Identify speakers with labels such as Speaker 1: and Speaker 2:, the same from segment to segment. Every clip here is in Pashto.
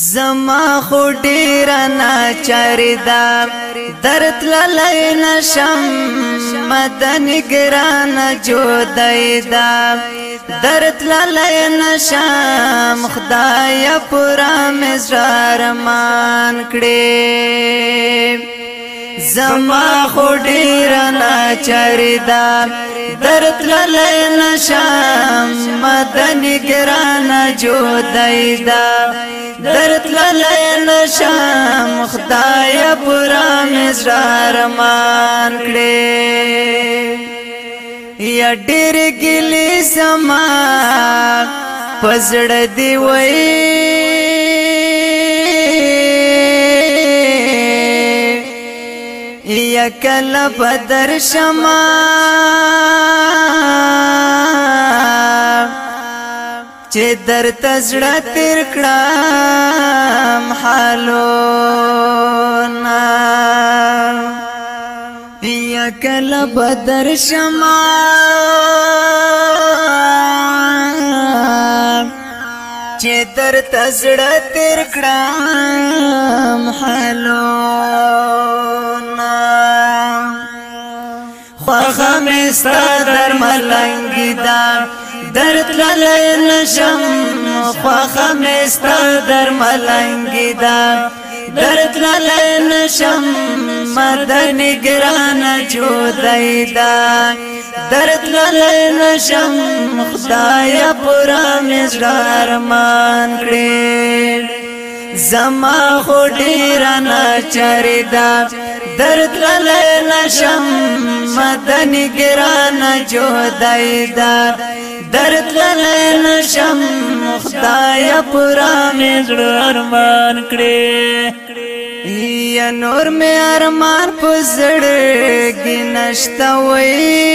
Speaker 1: زما خو ډیر نه چردا درد للی نشم مدن ګران جو دایدا درد للی نشم خدای پورا مزرمان کړي زما خو ډیر نه چردا درد للی نشم مدن ګران جودای دا درت للی نشم خدای پرامز را رمان کړي یا ډېر ګلی سما پزړ دی وای یا کله بدر شمه چې در تزړه تیر کړم حالونا یا کله بدر شما چې در تزړه تیر کړم حالونا خوخه مې ستر ملنګ دا درد للی نشم خواخه میستا در ملنگی دا درد للی نشم مدن گران جودای دا درد للی نشم خدای پورا مزرار مان کړی زما خو ډیر نه چریدا درد للی نشم مدن گران جودای دا درد للی نشم خدای پرا می زړه ارمان کړي یا نور می ارمان په زړه کې نشتا وې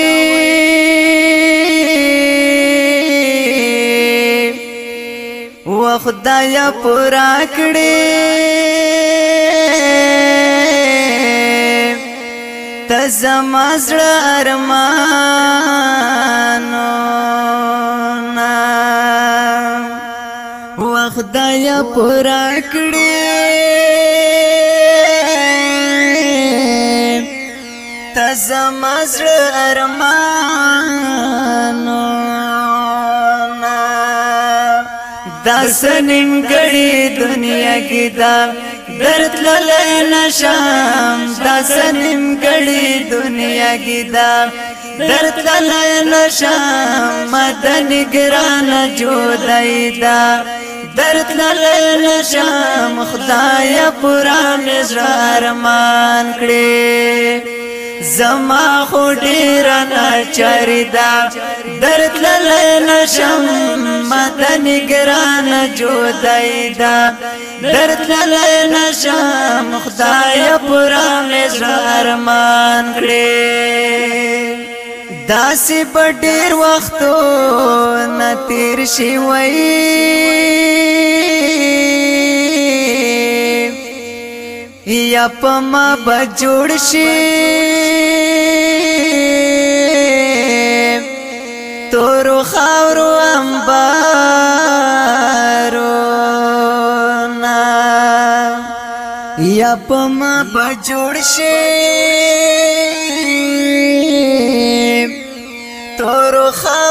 Speaker 1: و خدای پرا کړي تزما زړه ارمانو خدایا پورا کړې تزم ازر ارمانو داسنن کړي دنیا کې دا درت للی نشام داسنن کړي دنیا کې دا درد لای نشم مدن گران جو دیدا درد لرل شم خدای پورا مزر ارمان کړي زما خو ډیر نه چریدا درد لرل شم مدني ګران جو دایدا درد لرل شم خدای پورا مزر ارمان کړي داسې په ډیر وختو نتیر شي وای یا پما بجوړ شي تور خاورو امبارو نا یا پما بجوړ شي تور خاورو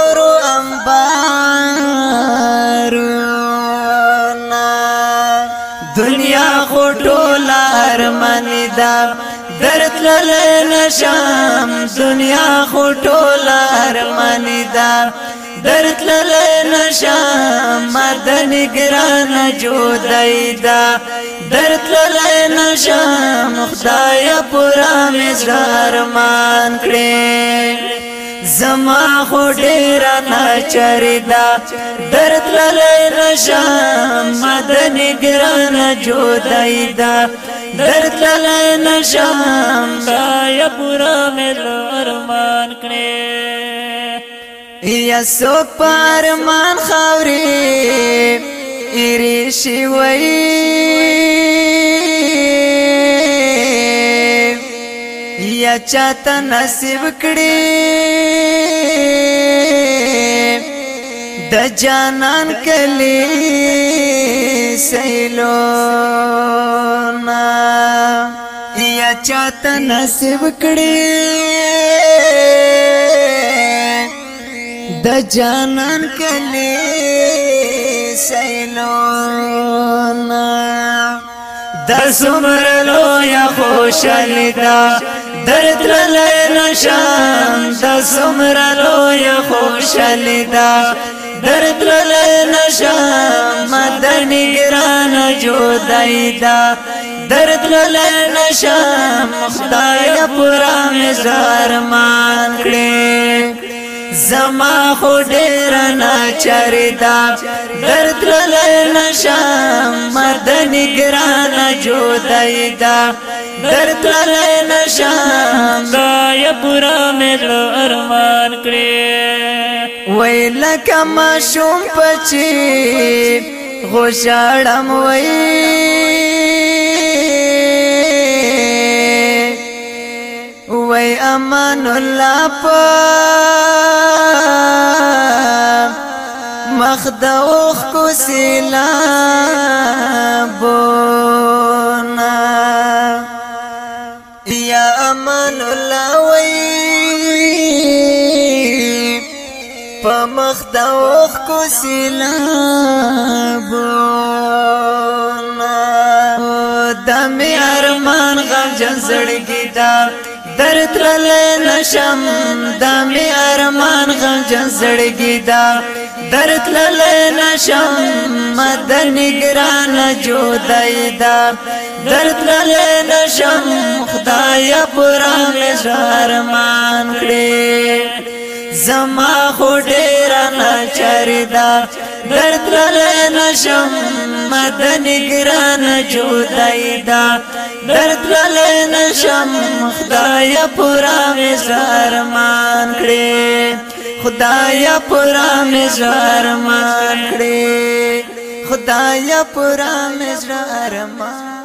Speaker 1: تل نشم دنیا خو ټول ارمانی دا درد لل نشم مدن ګران جوړای دا درد لل نشم خدای پورا مزرمان کړې زما خو ډیر نه چریدا درد للی نشم مدن ګران جوړایدا درد للی نشم پورا مل ارمان کړي یا سوک پارمان خاوري ایری شي وای یا چاته نصیب کړي د جانان کلی سیلو چاته نصیب کړي د جانان کله سیلونا د سمرلو یا خوشالی دا درد للی نشان د سمرلو یا خوشالی دا درد للی نشان مدنی گران جو دایدا دا درد غلل نشم خدای پورا مزار مان کړي زما خو ډیر نه چردا درد غلل نشم مدني ګران جوړای دا درد غلل نشم خدای پورا مزار مان کړي ویلک ما شوم پچی غوشاړم وای وای امان الله په مخد اوخ کو سلابونا یا امان الله وای په مخد اوخ کو سلابونا دمه ارمان غم جن زړګی دا درد للی نشم دا می ارمان غنجن زڑگی دا درد للی نشم مدر نگران جو دای دا درد للی نشم خدایا پرا می زارمان کڑی زما خو ډیره ناچاري دا درد للی نشم مدن گران جو دای دا درد تللی نشم خدای پورا می زرمان کړي خدای پورا می زرمان کړي خدای پورا می زرمان